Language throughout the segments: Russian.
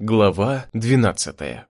Глава 12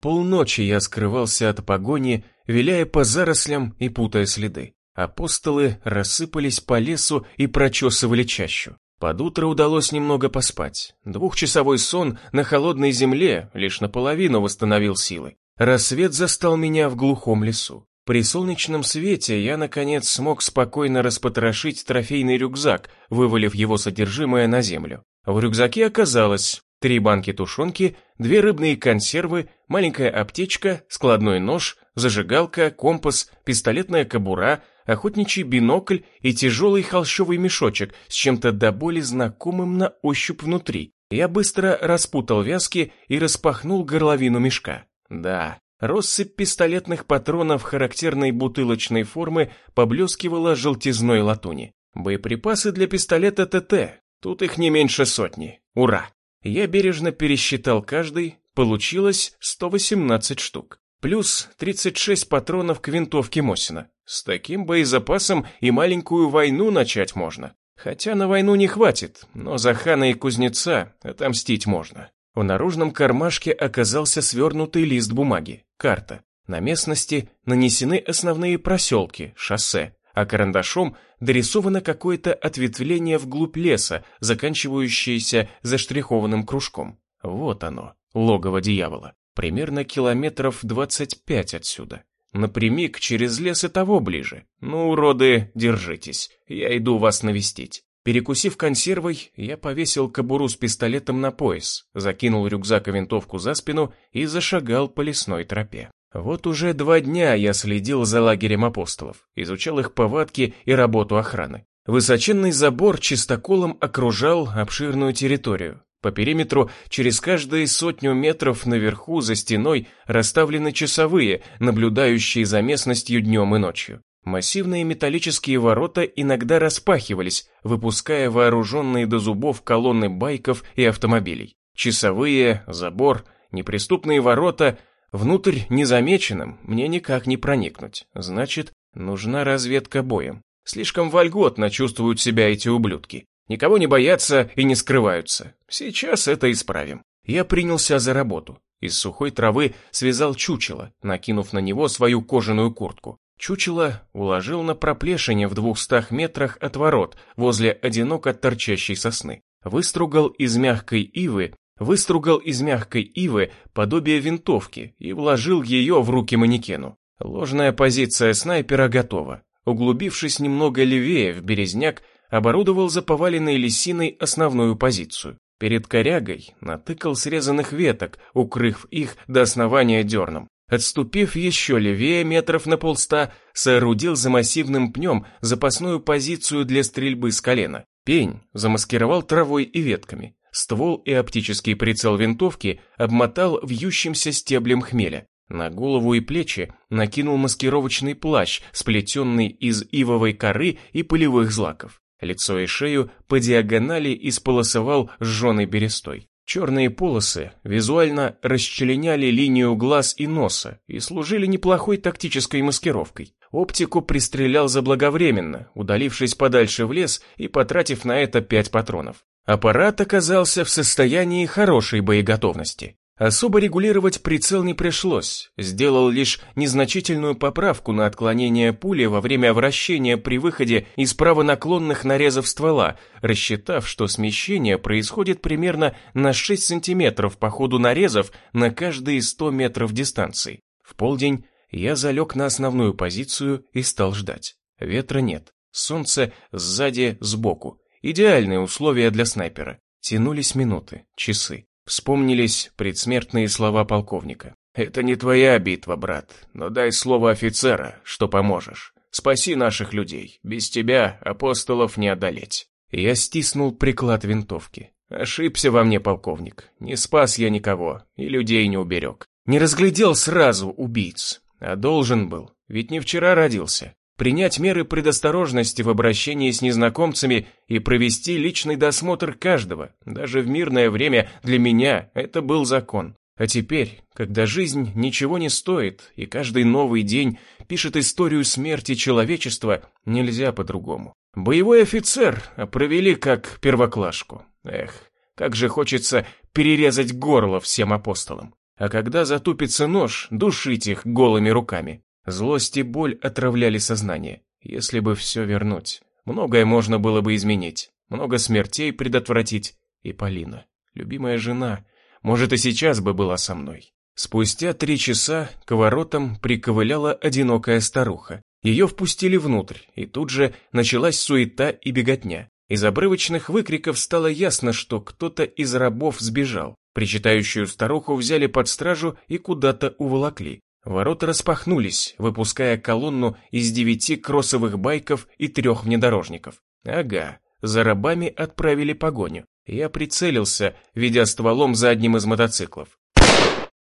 Полночи я скрывался от погони, виляя по зарослям и путая следы. Апостолы рассыпались по лесу и прочесывали чащу. Под утро удалось немного поспать. Двухчасовой сон на холодной земле лишь наполовину восстановил силы. Рассвет застал меня в глухом лесу. При солнечном свете я, наконец, смог спокойно распотрошить трофейный рюкзак, вывалив его содержимое на землю. В рюкзаке оказалось три банки тушенки, две рыбные консервы, маленькая аптечка, складной нож, зажигалка, компас, пистолетная кобура, охотничий бинокль и тяжелый холщовый мешочек с чем-то до боли знакомым на ощупь внутри. Я быстро распутал вязки и распахнул горловину мешка. Да, россыпь пистолетных патронов характерной бутылочной формы поблескивала желтизной латуни. Боеприпасы для пистолета ТТ. Тут их не меньше сотни. Ура! Я бережно пересчитал каждый, получилось 118 штук. Плюс 36 патронов к винтовке Мосина. С таким боезапасом и маленькую войну начать можно. Хотя на войну не хватит, но за хана и кузнеца отомстить можно. В наружном кармашке оказался свернутый лист бумаги, карта. На местности нанесены основные проселки, шоссе, а карандашом дорисовано какое-то ответвление вглубь леса, заканчивающееся заштрихованным кружком. Вот оно, логово дьявола. Примерно километров 25 отсюда. Напрямик через лес и того ближе. Ну, уроды, держитесь, я иду вас навестить. Перекусив консервой, я повесил кобуру с пистолетом на пояс, закинул рюкзак и винтовку за спину и зашагал по лесной тропе. Вот уже два дня я следил за лагерем апостолов, изучал их повадки и работу охраны. Высоченный забор чистоколом окружал обширную территорию. По периметру через каждые сотню метров наверху за стеной расставлены часовые, наблюдающие за местностью днем и ночью. Массивные металлические ворота иногда распахивались, выпуская вооруженные до зубов колонны байков и автомобилей. Часовые, забор, неприступные ворота Внутрь незамеченным мне никак не проникнуть. Значит, нужна разведка боем. Слишком вольготно чувствуют себя эти ублюдки. Никого не боятся и не скрываются. Сейчас это исправим. Я принялся за работу. Из сухой травы связал чучело, накинув на него свою кожаную куртку. Чучело уложил на проплешине в двухстах метрах от ворот, возле одиноко торчащей сосны. Выстругал из мягкой ивы выстругал из мягкой ивы подобие винтовки и вложил ее в руки манекену. Ложная позиция снайпера готова. Углубившись немного левее в березняк, оборудовал за поваленной лисиной основную позицию. Перед корягой натыкал срезанных веток, укрыв их до основания дерном. Отступив еще левее метров на полста, соорудил за массивным пнем запасную позицию для стрельбы с колена. Пень замаскировал травой и ветками. Ствол и оптический прицел винтовки обмотал вьющимся стеблем хмеля. На голову и плечи накинул маскировочный плащ, сплетенный из ивовой коры и полевых злаков. Лицо и шею по диагонали исполосовал сжженной берестой. Черные полосы визуально расчленяли линию глаз и носа и служили неплохой тактической маскировкой. Оптику пристрелял заблаговременно, удалившись подальше в лес и потратив на это пять патронов. Аппарат оказался в состоянии хорошей боеготовности. Особо регулировать прицел не пришлось, сделал лишь незначительную поправку на отклонение пули во время вращения при выходе из правонаклонных нарезов ствола, рассчитав, что смещение происходит примерно на 6 сантиметров по ходу нарезов на каждые 100 метров дистанции. В полдень я залег на основную позицию и стал ждать. Ветра нет, солнце сзади, сбоку. Идеальные условия для снайпера. Тянулись минуты, часы. Вспомнились предсмертные слова полковника. «Это не твоя битва, брат, но дай слово офицера, что поможешь. Спаси наших людей. Без тебя апостолов не одолеть». Я стиснул приклад винтовки. Ошибся во мне, полковник. Не спас я никого, и людей не уберег. Не разглядел сразу убийц, а должен был, ведь не вчера родился принять меры предосторожности в обращении с незнакомцами и провести личный досмотр каждого. Даже в мирное время для меня это был закон. А теперь, когда жизнь ничего не стоит, и каждый новый день пишет историю смерти человечества, нельзя по-другому. Боевой офицер, а провели как первоклашку. Эх, Как же хочется перерезать горло всем апостолам. А когда затупится нож, душить их голыми руками. Злость и боль отравляли сознание. Если бы все вернуть, многое можно было бы изменить, много смертей предотвратить. И Полина, любимая жена, может и сейчас бы была со мной. Спустя три часа к воротам приковыляла одинокая старуха. Ее впустили внутрь, и тут же началась суета и беготня. Из обрывочных выкриков стало ясно, что кто-то из рабов сбежал. Причитающую старуху взяли под стражу и куда-то уволокли. Ворота распахнулись, выпуская колонну из девяти кроссовых байков и трех внедорожников. Ага, за рабами отправили погоню. Я прицелился, ведя стволом за одним из мотоциклов.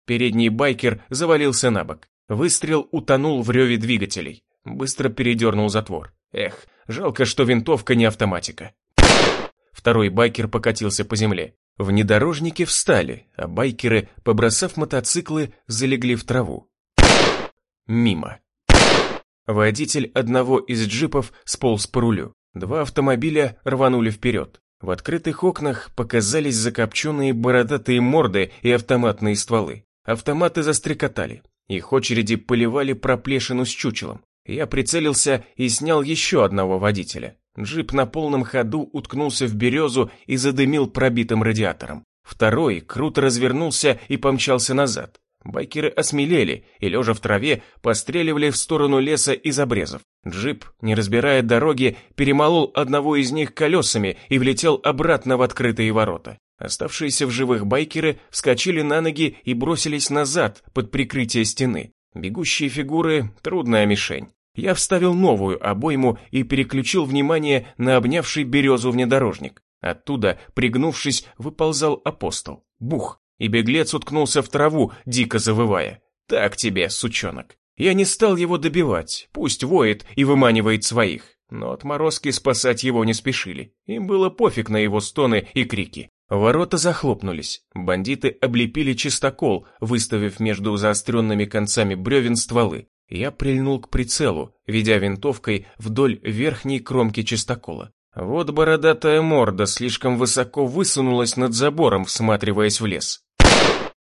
Передний байкер завалился на бок. Выстрел утонул в реве двигателей. Быстро передернул затвор. Эх, жалко, что винтовка не автоматика. Второй байкер покатился по земле. Внедорожники встали, а байкеры, побросав мотоциклы, залегли в траву. Мимо. Водитель одного из джипов сполз по рулю. Два автомобиля рванули вперед. В открытых окнах показались закопченные бородатые морды и автоматные стволы. Автоматы застрекотали. Их очереди поливали проплешину с чучелом. Я прицелился и снял еще одного водителя. Джип на полном ходу уткнулся в березу и задымил пробитым радиатором. Второй круто развернулся и помчался назад. Байкеры осмелели и, лежа в траве, постреливали в сторону леса из обрезов. Джип, не разбирая дороги, перемолол одного из них колесами и влетел обратно в открытые ворота. Оставшиеся в живых байкеры вскочили на ноги и бросились назад под прикрытие стены. Бегущие фигуры – трудная мишень. Я вставил новую обойму и переключил внимание на обнявший березу внедорожник. Оттуда, пригнувшись, выползал апостол. Бух! И беглец уткнулся в траву, дико завывая. «Так тебе, сучонок!» Я не стал его добивать, пусть воет и выманивает своих. Но отморозки спасать его не спешили. Им было пофиг на его стоны и крики. Ворота захлопнулись. Бандиты облепили чистокол, выставив между заостренными концами бревен стволы. Я прильнул к прицелу, ведя винтовкой вдоль верхней кромки чистокола. Вот бородатая морда слишком высоко высунулась над забором, всматриваясь в лес.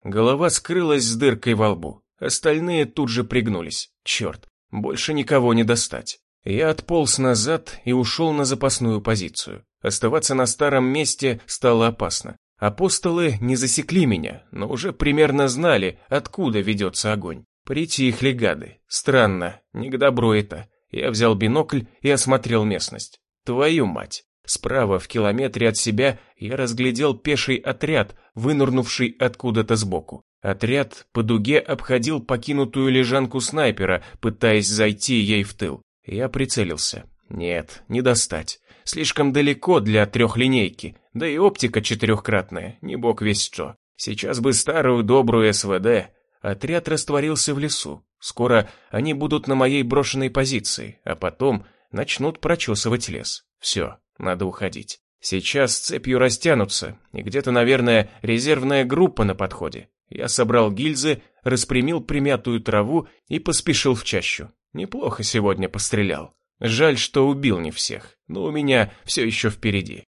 Голова скрылась с дыркой во лбу. Остальные тут же пригнулись. Черт, больше никого не достать. Я отполз назад и ушел на запасную позицию. Оставаться на старом месте стало опасно. Апостолы не засекли меня, но уже примерно знали, откуда ведется огонь. Притихли гады. Странно, не к добру это. Я взял бинокль и осмотрел местность. Твою мать! Справа, в километре от себя, я разглядел пеший отряд, вынурнувший откуда-то сбоку. Отряд по дуге обходил покинутую лежанку снайпера, пытаясь зайти ей в тыл. Я прицелился. Нет, не достать. Слишком далеко для трехлинейки, да и оптика четырехкратная, не бог весь что. Сейчас бы старую добрую СВД. Отряд растворился в лесу. Скоро они будут на моей брошенной позиции, а потом начнут прочесывать лес. Все, надо уходить. Сейчас цепью растянутся, и где-то, наверное, резервная группа на подходе. Я собрал гильзы, распрямил примятую траву и поспешил в чащу. Неплохо сегодня пострелял. Жаль, что убил не всех, но у меня все еще впереди.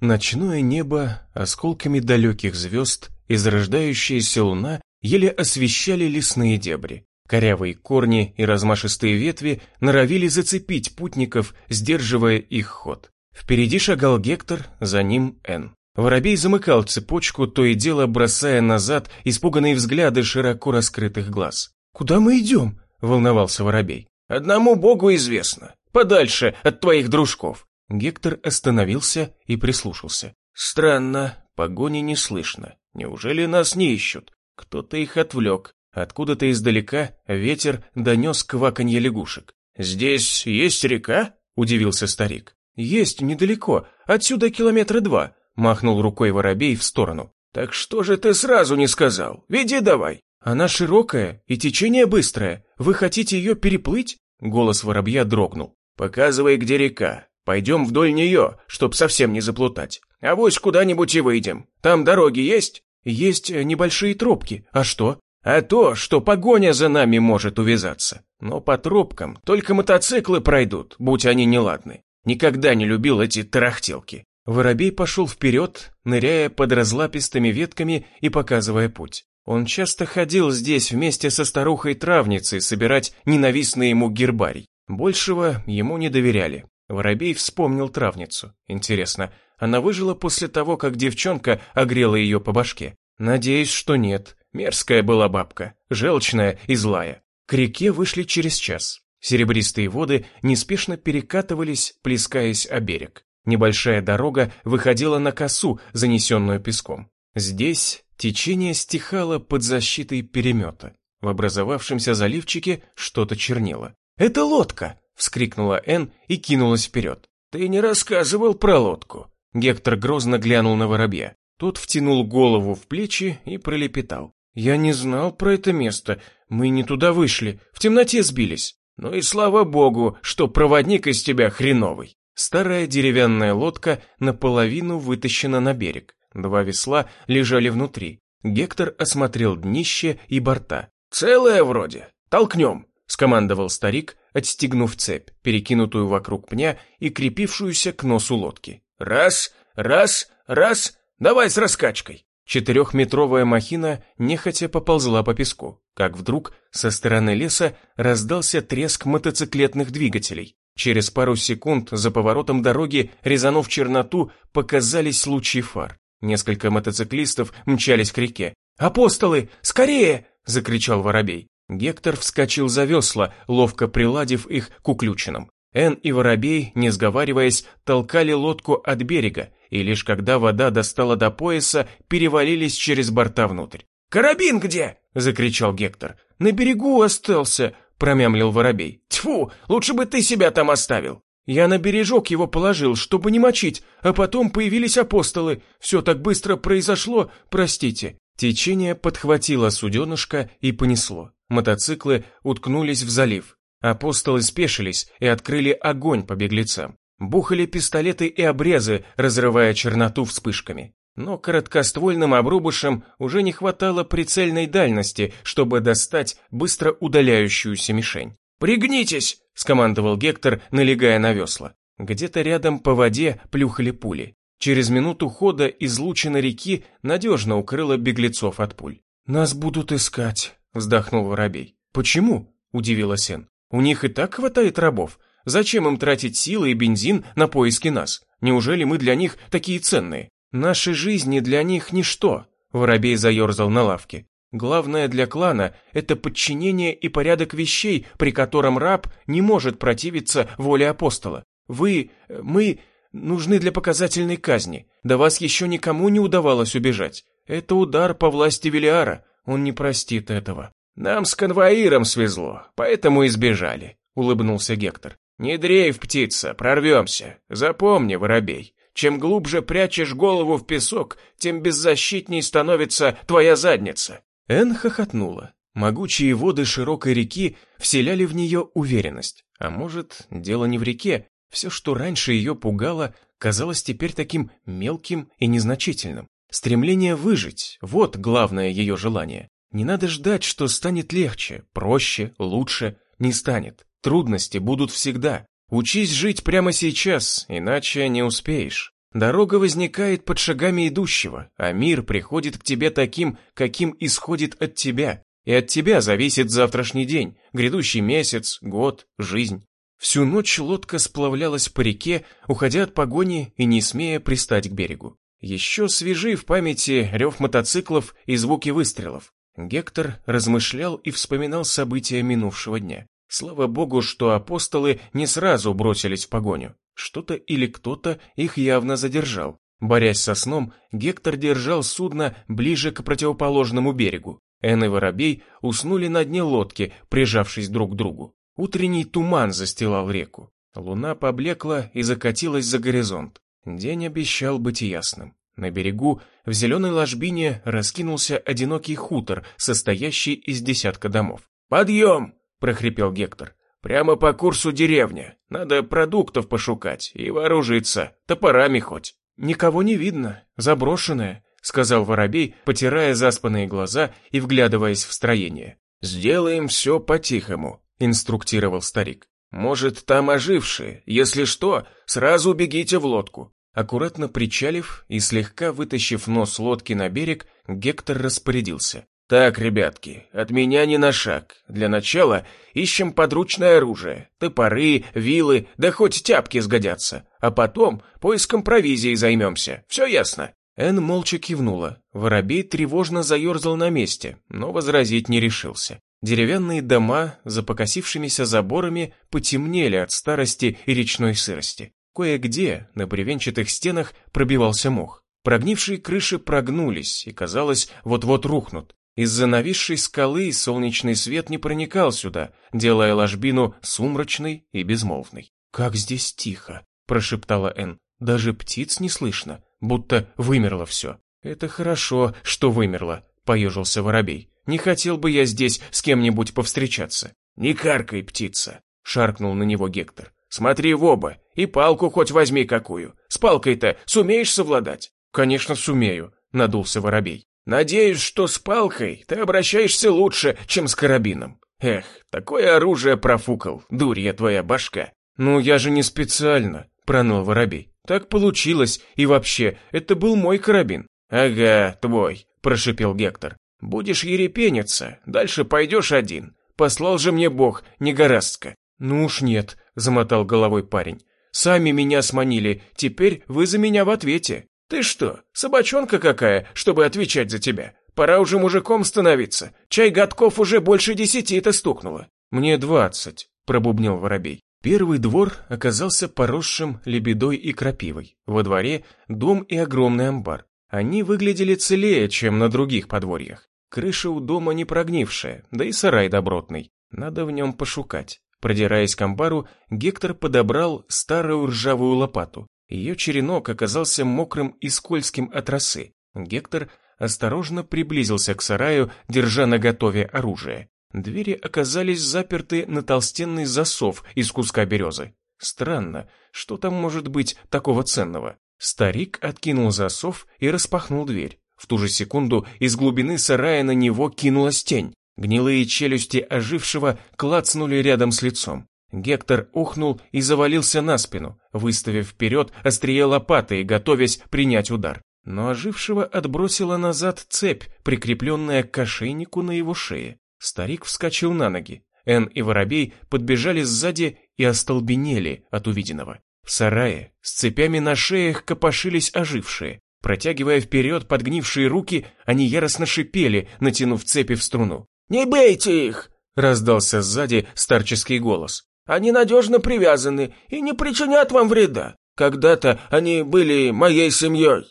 Ночное небо, осколками далеких звезд и зарождающаяся луна еле освещали лесные дебри. Корявые корни и размашистые ветви норовили зацепить путников, сдерживая их ход. Впереди шагал Гектор, за ним Н. Воробей замыкал цепочку, то и дело бросая назад испуганные взгляды широко раскрытых глаз. «Куда мы идем?» – волновался Воробей. «Одному богу известно подальше от твоих дружков». Гектор остановился и прислушался. «Странно, погони не слышно. Неужели нас не ищут? Кто-то их отвлек. Откуда-то издалека ветер донес кваканье лягушек. «Здесь есть река?» – удивился старик. «Есть недалеко, отсюда километра два», – махнул рукой воробей в сторону. «Так что же ты сразу не сказал? Веди давай!» «Она широкая и течение быстрое. Вы хотите ее переплыть?» Голос воробья дрогнул. «Показывай, где река. Пойдем вдоль нее, чтоб совсем не заплутать. А вось куда-нибудь и выйдем. Там дороги есть?» «Есть небольшие тропки. А что?» «А то, что погоня за нами может увязаться. Но по тропкам только мотоциклы пройдут, будь они неладны. Никогда не любил эти тарахтелки. Воробей пошел вперед, ныряя под разлапистыми ветками и показывая путь. Он часто ходил здесь вместе со старухой-травницей собирать ненавистный ему гербарий. Большего ему не доверяли. Воробей вспомнил травницу. Интересно, она выжила после того, как девчонка огрела ее по башке? Надеюсь, что нет. Мерзкая была бабка, желчная и злая. К реке вышли через час. Серебристые воды неспешно перекатывались, плескаясь о берег. Небольшая дорога выходила на косу, занесенную песком. Здесь течение стихало под защитой перемета. В образовавшемся заливчике что-то чернело. «Это лодка!» — вскрикнула Энн и кинулась вперед. «Ты не рассказывал про лодку!» Гектор грозно глянул на воробья. Тот втянул голову в плечи и пролепетал. «Я не знал про это место. Мы не туда вышли. В темноте сбились. Ну и слава богу, что проводник из тебя хреновый». Старая деревянная лодка наполовину вытащена на берег. Два весла лежали внутри. Гектор осмотрел днище и борта. «Целое вроде. Толкнем», — скомандовал старик, отстегнув цепь, перекинутую вокруг пня и крепившуюся к носу лодки. «Раз, раз, раз, давай с раскачкой». Четырехметровая махина нехотя поползла по песку, как вдруг со стороны леса раздался треск мотоциклетных двигателей. Через пару секунд за поворотом дороги, резанув черноту, показались лучи фар. Несколько мотоциклистов мчались к реке. «Апостолы, скорее!» – закричал Воробей. Гектор вскочил за весла, ловко приладив их к уключенным. Эн и Воробей, не сговариваясь, толкали лодку от берега, и лишь когда вода достала до пояса, перевалились через борта внутрь. «Карабин где?» – закричал Гектор. «На берегу остался», – промямлил Воробей. «Тьфу, лучше бы ты себя там оставил». «Я на бережок его положил, чтобы не мочить, а потом появились апостолы. Все так быстро произошло, простите». Течение подхватило суденышко и понесло. Мотоциклы уткнулись в залив. Апостолы спешились и открыли огонь по беглецам. Бухали пистолеты и обрезы, разрывая черноту вспышками. Но короткоствольным обрубышам уже не хватало прицельной дальности, чтобы достать быстро удаляющуюся мишень. «Пригнитесь!» – скомандовал Гектор, налегая на весла. Где-то рядом по воде плюхали пули. Через минуту хода излучина реки надежно укрыла беглецов от пуль. «Нас будут искать», – вздохнул Воробей. «Почему?» – удивилась Эн. «У них и так хватает рабов. Зачем им тратить силы и бензин на поиски нас? Неужели мы для них такие ценные? Наши жизни для них ничто», – Воробей заерзал на лавке. «Главное для клана – это подчинение и порядок вещей, при котором раб не может противиться воле апостола. Вы, мы нужны для показательной казни. До вас еще никому не удавалось убежать. Это удар по власти Велиара, он не простит этого». «Нам с конвоиром свезло, поэтому избежали», — улыбнулся Гектор. «Не дрейф, птица, прорвемся. Запомни, воробей, чем глубже прячешь голову в песок, тем беззащитней становится твоя задница». Эн хохотнула. Могучие воды широкой реки вселяли в нее уверенность. А может, дело не в реке, все, что раньше ее пугало, казалось теперь таким мелким и незначительным. Стремление выжить – вот главное ее желание. Не надо ждать, что станет легче, проще, лучше. Не станет. Трудности будут всегда. Учись жить прямо сейчас, иначе не успеешь. Дорога возникает под шагами идущего, а мир приходит к тебе таким, каким исходит от тебя. И от тебя зависит завтрашний день, грядущий месяц, год, жизнь. Всю ночь лодка сплавлялась по реке, уходя от погони и не смея пристать к берегу. Еще свежи в памяти рев мотоциклов и звуки выстрелов. Гектор размышлял и вспоминал события минувшего дня. Слава богу, что апостолы не сразу бросились в погоню. Что-то или кто-то их явно задержал. Борясь со сном, Гектор держал судно ближе к противоположному берегу. Эн и Воробей уснули на дне лодки, прижавшись друг к другу. Утренний туман застилал реку. Луна поблекла и закатилась за горизонт. День обещал быть ясным. На берегу, в зеленой ложбине, раскинулся одинокий хутор, состоящий из десятка домов. «Подъем!» – прохрипел Гектор. «Прямо по курсу деревня. Надо продуктов пошукать и вооружиться, топорами хоть». «Никого не видно, заброшенная», — сказал воробей, потирая заспанные глаза и вглядываясь в строение. «Сделаем все по-тихому», — инструктировал старик. «Может, там ожившие. Если что, сразу бегите в лодку. Аккуратно причалив и слегка вытащив нос лодки на берег, Гектор распорядился. «Так, ребятки, от меня не на шаг. Для начала ищем подручное оружие. Топоры, вилы, да хоть тяпки сгодятся. А потом поиском провизии займемся. Все ясно?» Эн молча кивнула. Воробей тревожно заерзал на месте, но возразить не решился. Деревянные дома за покосившимися заборами потемнели от старости и речной сырости. Кое-где на бревенчатых стенах пробивался мох. Прогнившие крыши прогнулись и, казалось, вот-вот рухнут. Из-за нависшей скалы солнечный свет не проникал сюда, делая ложбину сумрачной и безмолвной. «Как здесь тихо!» – прошептала Энн. «Даже птиц не слышно, будто вымерло все». «Это хорошо, что вымерло», – поежился воробей. «Не хотел бы я здесь с кем-нибудь повстречаться». «Не каркай, птица!» – шаркнул на него Гектор. Смотри в оба, и палку хоть возьми какую. С палкой-то сумеешь совладать? Конечно, сумею, надулся воробей. Надеюсь, что с палкой ты обращаешься лучше, чем с карабином. Эх, такое оружие профукал, дурья твоя башка. Ну, я же не специально, проныл воробей. Так получилось, и вообще, это был мой карабин. Ага, твой, прошипел Гектор. Будешь ерепениться, дальше пойдешь один. Послал же мне Бог, негорастка. Ну уж нет, — замотал головой парень. «Сами меня сманили, теперь вы за меня в ответе. Ты что, собачонка какая, чтобы отвечать за тебя? Пора уже мужиком становиться. Чай годков уже больше десяти-то стукнуло». «Мне двадцать», — пробубнил воробей. Первый двор оказался поросшим лебедой и крапивой. Во дворе дом и огромный амбар. Они выглядели целее, чем на других подворьях. Крыша у дома не прогнившая, да и сарай добротный. Надо в нем пошукать. Продираясь к амбару, Гектор подобрал старую ржавую лопату. Ее черенок оказался мокрым и скользким от росы. Гектор осторожно приблизился к сараю, держа наготове оружие. Двери оказались заперты на толстенный засов из куска березы. Странно, что там может быть такого ценного? Старик откинул засов и распахнул дверь. В ту же секунду из глубины сарая на него кинулась тень. Гнилые челюсти ожившего клацнули рядом с лицом. Гектор ухнул и завалился на спину, выставив вперед острие лопаты и готовясь принять удар. Но ожившего отбросила назад цепь, прикрепленная к ошейнику на его шее. Старик вскочил на ноги. Эн и Воробей подбежали сзади и остолбенели от увиденного. В сарае с цепями на шеях копошились ожившие. Протягивая вперед подгнившие руки, они яростно шипели, натянув цепи в струну. «Не бейте их!» — раздался сзади старческий голос. «Они надежно привязаны и не причинят вам вреда. Когда-то они были моей семьей».